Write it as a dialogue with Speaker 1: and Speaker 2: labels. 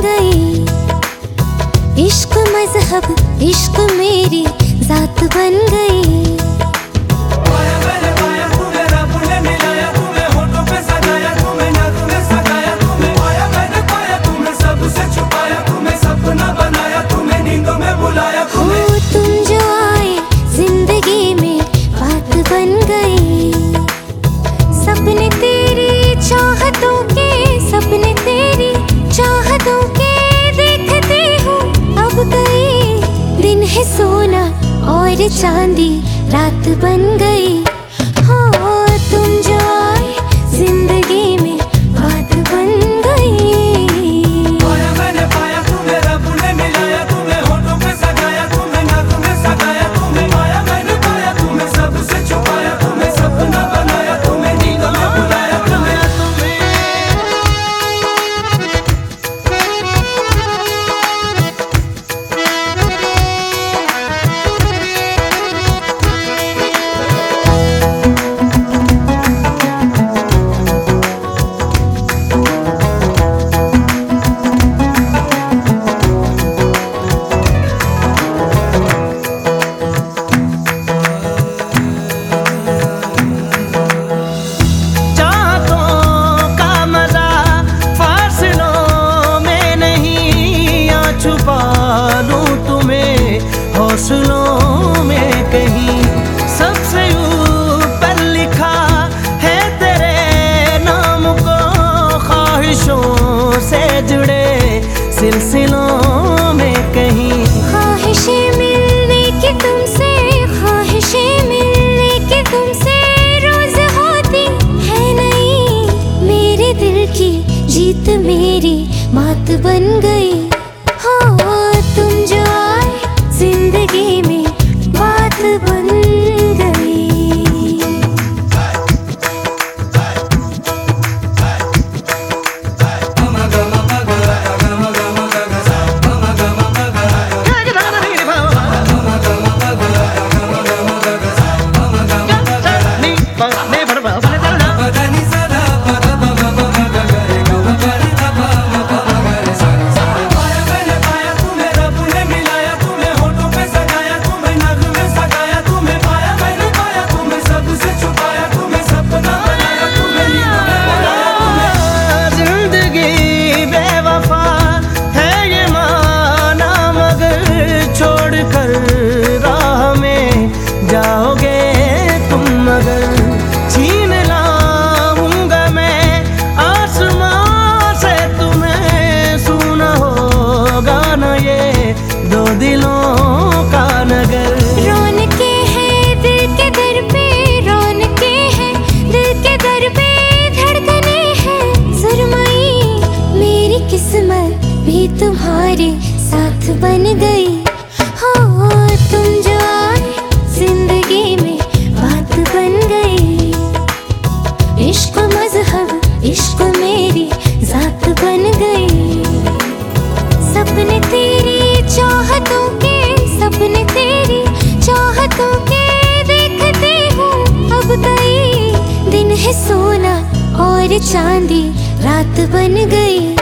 Speaker 1: गई। इश्क मज़हब इश्क मेरी जात बन गई। चांदी रात बन गई।
Speaker 2: हौसलों में कहीं सबसे ऊपर लिखा है तेरे नाम को ख्वाहिशों से जुड़े सिलसिलों
Speaker 1: ख्वाहिशें मिलने की तुमसे, ख्वाहिशें मिलने की तुमसे रोज होती है नहीं मेरे दिल की जीत मेरी मात बन गई। बन गई।
Speaker 2: हो तुम
Speaker 1: जो आए, ज़िंदगी में बात बन गई। इश्क मज़हब, इश्क मेरी जात बन गई। सपने तेरी चाहतों के, सपने तेरी चाहतों के हूँ। अब गई दिन है सोना और चांदी, रात बन गई।